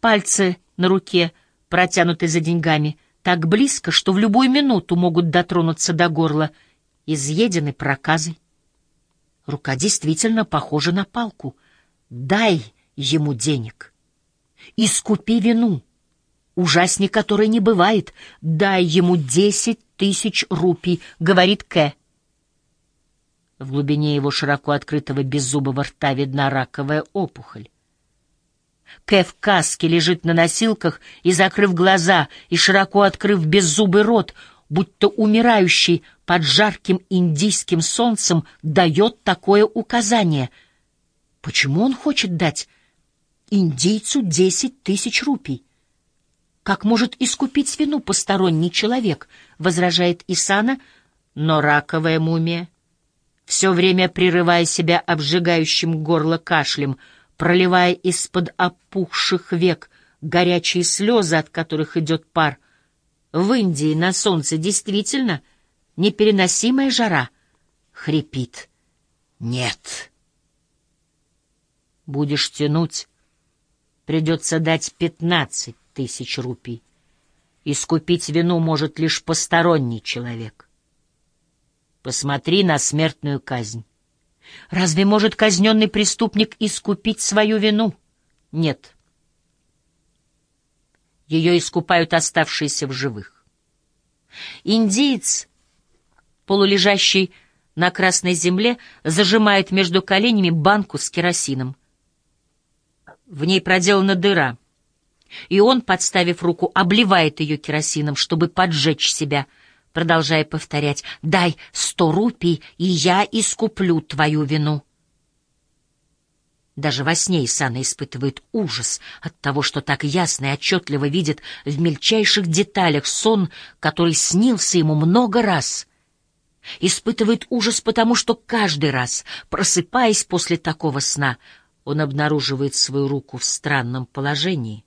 Пальцы на руке, протянуты за деньгами, так близко, что в любую минуту могут дотронуться до горла, изъедены проказой. Рука действительно похожа на палку. Дай ему денег. Искупи вину. Ужасней которой не бывает. Дай ему десять тысяч рупий, говорит Кэ. В глубине его широко открытого беззубого рта видна раковая опухоль. Кэ в лежит на носилках и, закрыв глаза и широко открыв беззубый рот, будто умирающий под жарким индийским солнцем, дает такое указание. Почему он хочет дать индийцу десять тысяч рупий? Как может искупить вину посторонний человек, возражает Исана, но раковая мумия, все время прерывая себя обжигающим горло кашлем, проливая из-под опухших век горячие слезы, от которых идет пар. В Индии на солнце действительно непереносимая жара. Хрипит. Нет. Будешь тянуть, придется дать пятнадцать тысяч рупий. Искупить вину может лишь посторонний человек. Посмотри на смертную казнь. Разве может казненный преступник искупить свою вину? Нет. Ее искупают оставшиеся в живых. Индиец, полулежащий на красной земле, зажимает между коленями банку с керосином. В ней проделана дыра, и он, подставив руку, обливает ее керосином, чтобы поджечь себя — продолжая повторять «Дай сто рупий, и я искуплю твою вину». Даже во сне Исана испытывает ужас от того, что так ясно и отчетливо видит в мельчайших деталях сон, который снился ему много раз. Испытывает ужас потому, что каждый раз, просыпаясь после такого сна, он обнаруживает свою руку в странном положении.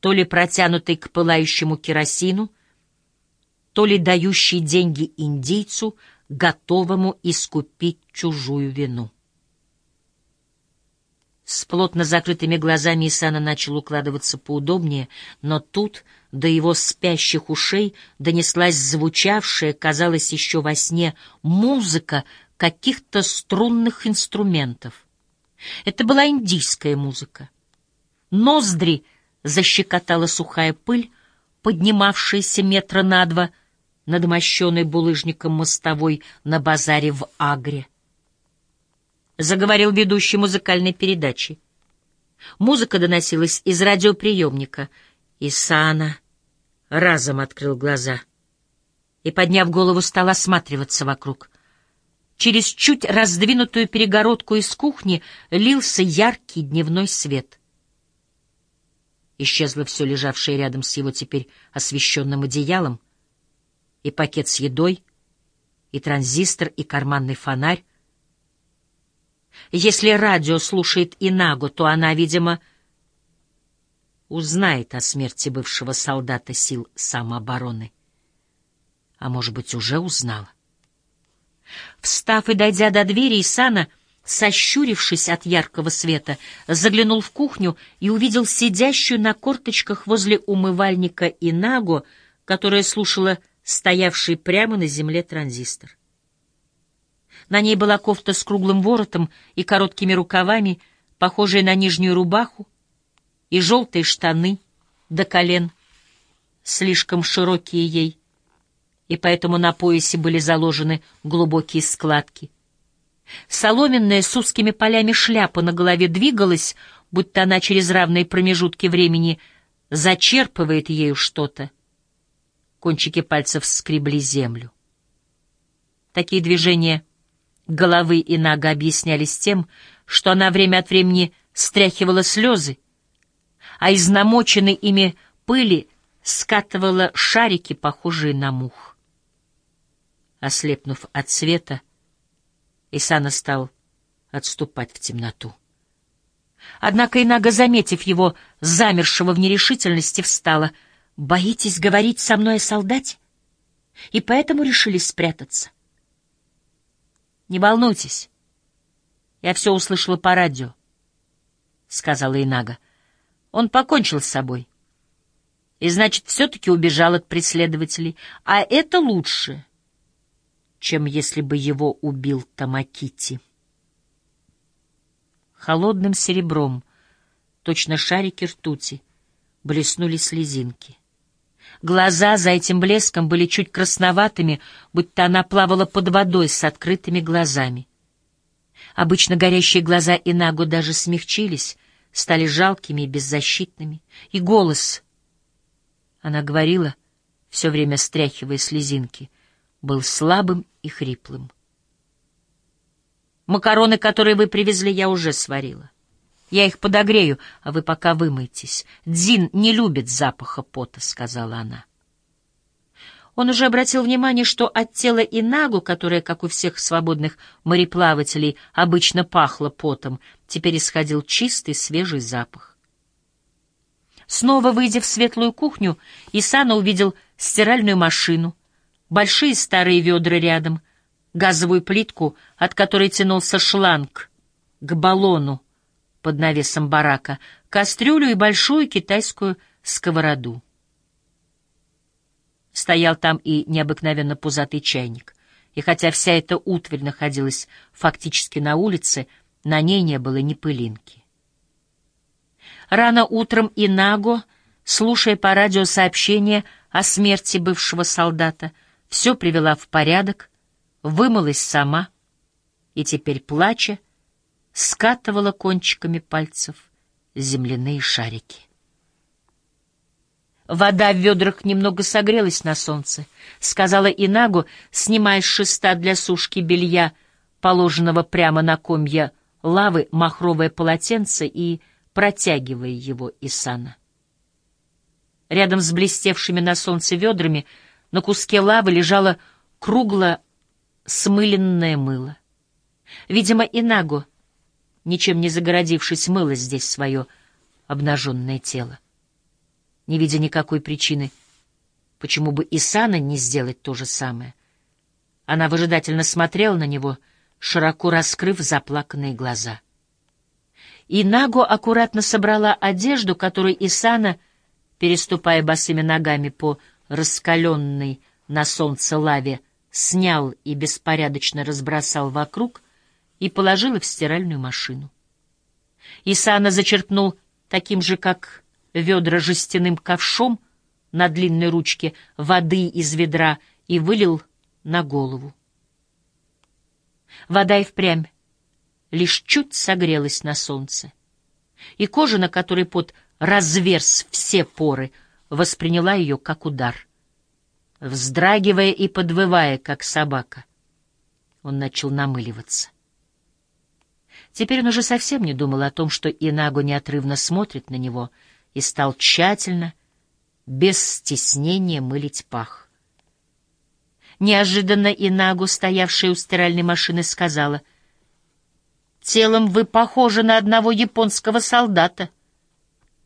То ли протянутой к пылающему керосину, то ли дающий деньги индейцу, готовому искупить чужую вину. С плотно закрытыми глазами Исана начал укладываться поудобнее, но тут до его спящих ушей донеслась звучавшая, казалось, еще во сне, музыка каких-то струнных инструментов. Это была индийская музыка. Ноздри защекотала сухая пыль, поднимавшаяся метра на два, над мощенной булыжником мостовой на базаре в Агре. Заговорил ведущий музыкальной передачи. Музыка доносилась из радиоприемника. Исана разом открыл глаза и, подняв голову, стал осматриваться вокруг. Через чуть раздвинутую перегородку из кухни лился яркий дневной свет. Исчезло все лежавшее рядом с его теперь освещенным одеялом, и пакет с едой, и транзистор, и карманный фонарь. Если радио слушает Инагу, то она, видимо, узнает о смерти бывшего солдата сил самообороны. А может быть, уже узнала. Встав и дойдя до двери, Исана, сощурившись от яркого света, заглянул в кухню и увидел сидящую на корточках возле умывальника Инагу, которая слушала стоявший прямо на земле транзистор. На ней была кофта с круглым воротом и короткими рукавами, похожая на нижнюю рубаху, и желтые штаны до колен, слишком широкие ей, и поэтому на поясе были заложены глубокие складки. Соломенная с узкими полями шляпа на голове двигалась, будто она через равные промежутки времени зачерпывает ею что-то. Кончики пальцев скребли землю. Такие движения головы и нога объяснялись тем, что она время от времени стряхивала слезы, а из намоченной ими пыли скатывала шарики, похожие на мух. Ослепнув от света, Исана стал отступать в темноту. Однако Инага, заметив его, замершего в нерешительности, встала — Боитесь говорить со мной о солдате? И поэтому решили спрятаться? Не волнуйтесь. Я все услышала по радио, — сказала Инага. Он покончил с собой. И значит, все-таки убежал от преследователей. А это лучше, чем если бы его убил Тамакити. Холодным серебром, точно шарики ртути, блеснули слезинки. Глаза за этим блеском были чуть красноватыми, будто она плавала под водой с открытыми глазами. Обычно горящие глаза Инагу даже смягчились, стали жалкими и беззащитными. И голос, она говорила, все время стряхивая слезинки, был слабым и хриплым. «Макароны, которые вы привезли, я уже сварила. Я их подогрею, а вы пока вымойтесь. Дзин не любит запаха пота», — сказала она. Он уже обратил внимание, что от тела Инагу, которое, как у всех свободных мореплавателей, обычно пахло потом, теперь исходил чистый свежий запах. Снова выйдя в светлую кухню, Исана увидел стиральную машину, большие старые ведра рядом, газовую плитку, от которой тянулся шланг к баллону под навесом барака, кастрюлю и большую китайскую сковороду. Стоял там и необыкновенно пузатый чайник. И хотя вся эта утварь находилась фактически на улице, на ней не было ни пылинки. Рано утром Инаго, слушая по радио сообщение о смерти бывшего солдата, все привела в порядок, вымылась сама и теперь, плача, скатывала кончиками пальцев земляные шарики. Вода в ведрах немного согрелась на солнце, сказала Инагу, снимая с шеста для сушки белья, положенного прямо на комья лавы, махровое полотенце и протягивая его Исана. Рядом с блестевшими на солнце ведрами на куске лавы лежало кругло смыленное мыло. Видимо, Инагу, ничем не загородившись, мыло здесь свое обнаженное тело не видя никакой причины, почему бы Исана не сделать то же самое. Она выжидательно смотрела на него, широко раскрыв заплаканные глаза. И Наго аккуратно собрала одежду, которую Исана, переступая босыми ногами по раскаленной на солнце лаве, снял и беспорядочно разбросал вокруг и положила в стиральную машину. Исана зачерпнул таким же, как ведра жестяным ковшом на длинной ручке воды из ведра и вылил на голову. Вода и впрямь лишь чуть согрелась на солнце, и кожа, на которой пот разверз все поры, восприняла ее как удар. Вздрагивая и подвывая, как собака, он начал намыливаться. Теперь он уже совсем не думал о том, что Инагу неотрывно смотрит на него — и стал тщательно, без стеснения мылить пах. Неожиданно Инагу, стоявшая у стиральной машины, сказала, «Телом вы похожи на одного японского солдата,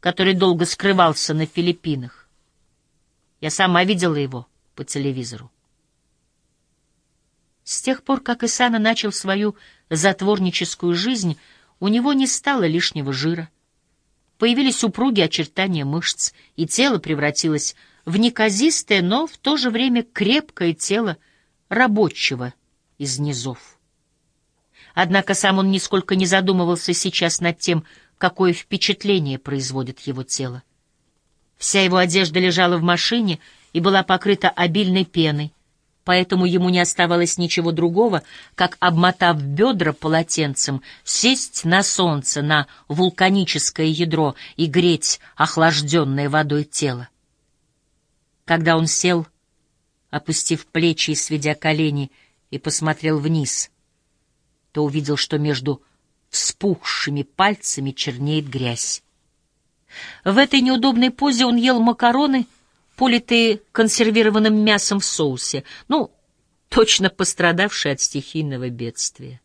который долго скрывался на Филиппинах. Я сама видела его по телевизору». С тех пор, как Исана начал свою затворническую жизнь, у него не стало лишнего жира. Появились упругие очертания мышц, и тело превратилось в неказистое, но в то же время крепкое тело рабочего из низов. Однако сам он нисколько не задумывался сейчас над тем, какое впечатление производит его тело. Вся его одежда лежала в машине и была покрыта обильной пеной, поэтому ему не оставалось ничего другого, как, обмотав бедра полотенцем, сесть на солнце, на вулканическое ядро и греть охлажденное водой тело. Когда он сел, опустив плечи и сведя колени, и посмотрел вниз, то увидел, что между вспухшими пальцами чернеет грязь. В этой неудобной позе он ел макароны — политые консервированным мясом в соусе, ну, точно пострадавшие от стихийного бедствия.